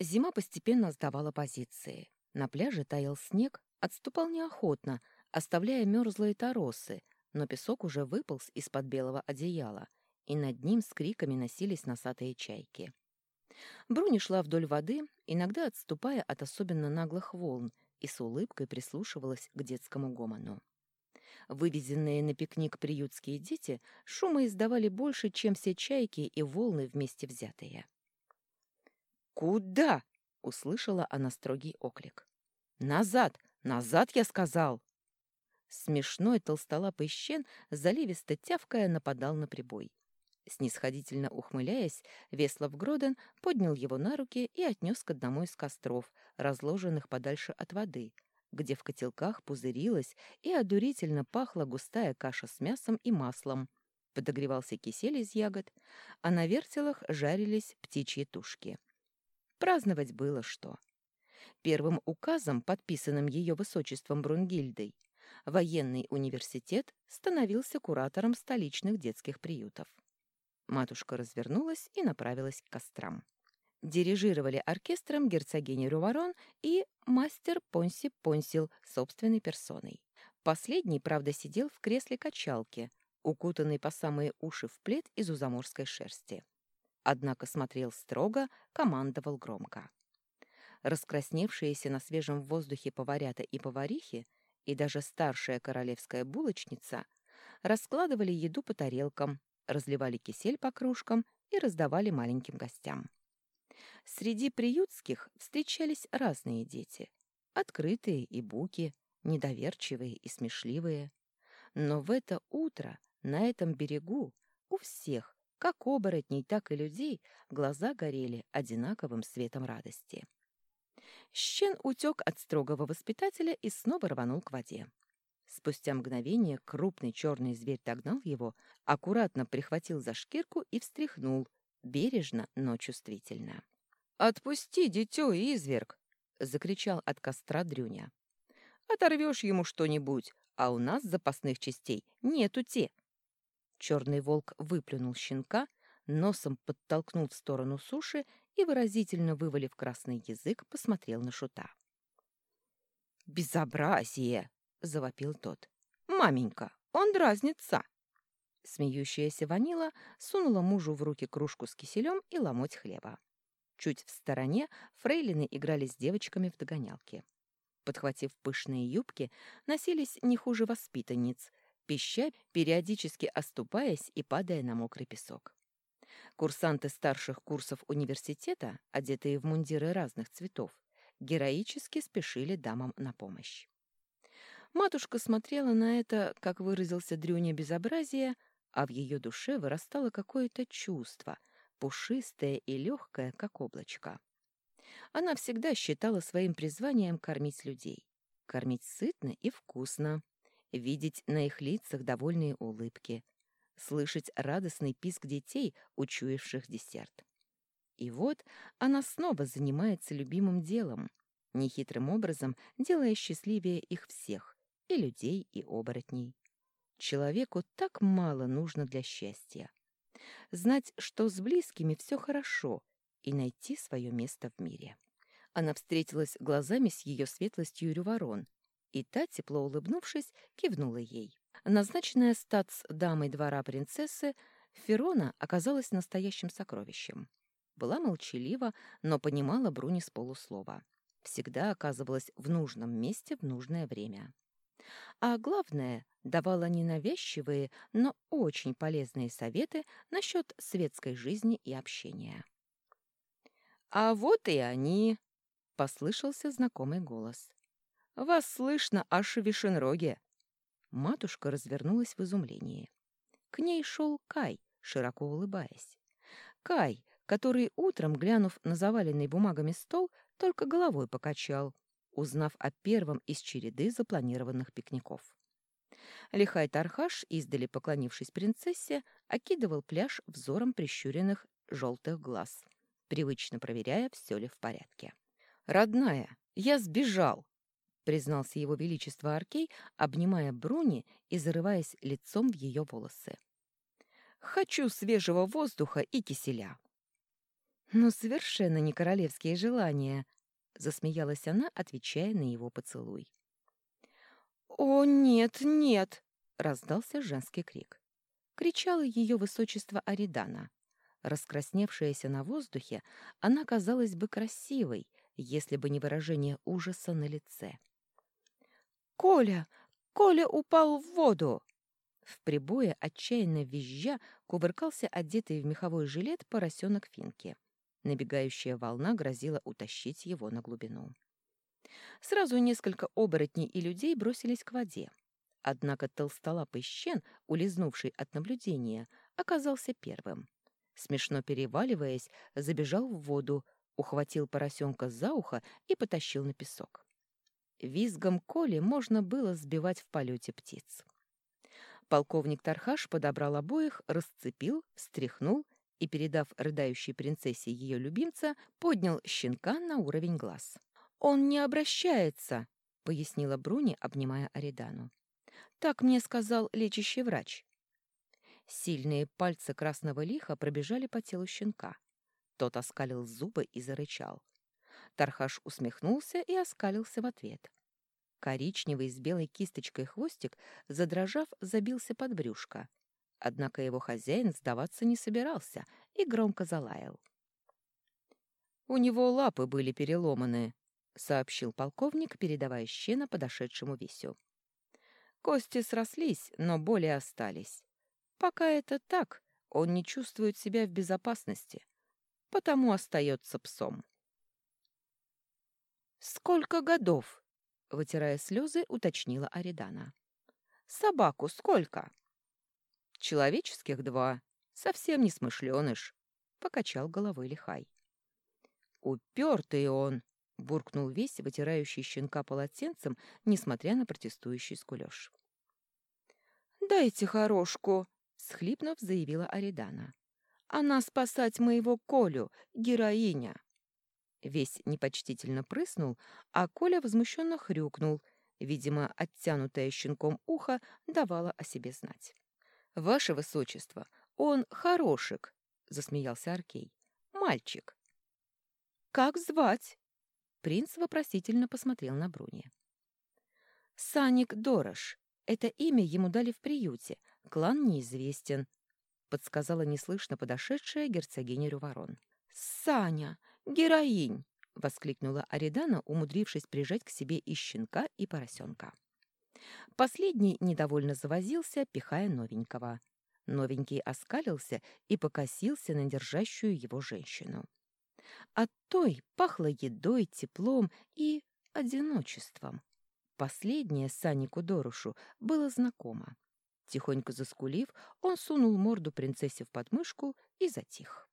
Зима постепенно сдавала позиции. На пляже таял снег, отступал неохотно, оставляя мерзлые торосы, но песок уже выполз из-под белого одеяла, и над ним с криками носились носатые чайки. Бруни шла вдоль воды, иногда отступая от особенно наглых волн, и с улыбкой прислушивалась к детскому гомону. Вывезенные на пикник приютские дети шума издавали больше, чем все чайки и волны вместе взятые. «Куда?» — услышала она строгий оклик. «Назад! Назад, я сказал!» Смешной толстолапый щен, заливисто тявкая, нападал на прибой. Снисходительно ухмыляясь, Веслов Гроден поднял его на руки и отнес к одному из костров, разложенных подальше от воды, где в котелках пузырилась и одурительно пахла густая каша с мясом и маслом. Подогревался кисель из ягод, а на вертелах жарились птичьи тушки. Праздновать было что. Первым указом, подписанным ее высочеством Брунгильдой, военный университет становился куратором столичных детских приютов. Матушка развернулась и направилась к кострам. Дирижировали оркестром герцогиня Рюворон и мастер Понси Понсил собственной персоной. Последний, правда, сидел в кресле качалки, укутанный по самые уши в плед из узаморской шерсти. Однако смотрел строго, командовал громко. Раскрасневшиеся на свежем воздухе поварята и поварихи и даже старшая королевская булочница раскладывали еду по тарелкам, разливали кисель по кружкам и раздавали маленьким гостям. Среди приютских встречались разные дети. Открытые и буки, недоверчивые и смешливые. Но в это утро на этом берегу у всех, как оборотней, так и людей, глаза горели одинаковым светом радости. Щен утек от строгого воспитателя и снова рванул к воде. Спустя мгновение крупный черный зверь догнал его, аккуратно прихватил за шкирку и встряхнул, бережно, но чувствительно. «Отпусти, дитё, изверг!» — закричал от костра Дрюня. «Оторвешь ему что-нибудь, а у нас запасных частей нету те!» Черный волк выплюнул щенка, носом подтолкнул в сторону суши и, выразительно вывалив красный язык, посмотрел на шута. «Безобразие!» — завопил тот. «Маменька, он дразнится!» Смеющаяся Ванила сунула мужу в руки кружку с киселем и ломоть хлеба. Чуть в стороне фрейлины играли с девочками в догонялки. Подхватив пышные юбки, носились не хуже воспитанниц, пища, периодически оступаясь и падая на мокрый песок. Курсанты старших курсов университета, одетые в мундиры разных цветов, героически спешили дамам на помощь. Матушка смотрела на это, как выразился Дрюня, безобразие, а в ее душе вырастало какое-то чувство, пушистое и легкое, как облачко. Она всегда считала своим призванием кормить людей. Кормить сытно и вкусно, видеть на их лицах довольные улыбки, слышать радостный писк детей, учуявших десерт. И вот она снова занимается любимым делом, нехитрым образом делая счастливее их всех, и людей, и оборотней. Человеку так мало нужно для счастья. Знать, что с близкими все хорошо, и найти свое место в мире. Она встретилась глазами с ее светлостью Рюворон, и та, тепло улыбнувшись, кивнула ей. Назначенная стац дамой двора принцессы, Ферона оказалась настоящим сокровищем. Была молчалива, но понимала Бруни с полуслова. Всегда оказывалась в нужном месте в нужное время а главное, давала ненавязчивые, но очень полезные советы насчет светской жизни и общения. «А вот и они!» — послышался знакомый голос. «Вас слышно аж в Вишенроге!» Матушка развернулась в изумлении. К ней шел Кай, широко улыбаясь. Кай, который утром, глянув на заваленный бумагами стол, только головой покачал, узнав о первом из череды запланированных пикников. Лихай Тархаш, издали поклонившись принцессе, окидывал пляж взором прищуренных желтых глаз, привычно проверяя, все ли в порядке. «Родная, я сбежал!» — признался его величество Аркей, обнимая Бруни и зарываясь лицом в ее волосы. «Хочу свежего воздуха и киселя!» «Ну, совершенно не королевские желания», — засмеялась она, отвечая на его поцелуй. «О, нет, нет!» — раздался женский крик. Кричало ее высочество Аридана. Раскрасневшаяся на воздухе, она казалась бы красивой, если бы не выражение ужаса на лице. «Коля! Коля упал в воду!» В прибое, отчаянно визжа, кувыркался одетый в меховой жилет поросенок Финки. Набегающая волна грозила утащить его на глубину. Сразу несколько оборотней и людей бросились к воде. Однако толстолапый щен, улизнувший от наблюдения, оказался первым. Смешно переваливаясь, забежал в воду, ухватил поросенка за ухо и потащил на песок. Визгом Коли можно было сбивать в полете птиц. Полковник Тархаш подобрал обоих, расцепил, встряхнул и, передав рыдающей принцессе ее любимца, поднял щенка на уровень глаз. «Он не обращается», — пояснила Бруни, обнимая Аридану. «Так мне сказал лечащий врач». Сильные пальцы красного лиха пробежали по телу щенка. Тот оскалил зубы и зарычал. Тархаш усмехнулся и оскалился в ответ. Коричневый с белой кисточкой хвостик, задрожав, забился под брюшко. Однако его хозяин сдаваться не собирался и громко залаял. «У него лапы были переломаны», — сообщил полковник, передавая щена подошедшему весю. «Кости срослись, но боли остались. Пока это так, он не чувствует себя в безопасности, потому остается псом». «Сколько годов?» — вытирая слезы, уточнила Аридана. «Собаку сколько?» «Человеческих два. Совсем не смышленыш», — покачал головой лихай. «Упертый он!» — буркнул весь, вытирающий щенка полотенцем, несмотря на протестующий скулёж. «Дайте хорошку!» — схлипнув, заявила Аридана. «Она спасать моего Колю, героиня!» Весь непочтительно прыснул, а Коля возмущенно хрюкнул. Видимо, оттянутое щенком ухо давало о себе знать. «Ваше высочество, он хорошик!» — засмеялся Аркей. «Мальчик!» «Как звать?» Принц вопросительно посмотрел на Бруни. «Саник Дорош. Это имя ему дали в приюте. Клан неизвестен», — подсказала неслышно подошедшая герцогиня Рюворон. «Саня! Героинь!» — воскликнула Аридана, умудрившись прижать к себе и щенка, и поросенка. Последний недовольно завозился, пихая новенького. Новенький оскалился и покосился на держащую его женщину. От той пахло едой, теплом и одиночеством. Последнее Санику Дорушу было знакомо. Тихонько заскулив, он сунул морду принцессе в подмышку и затих.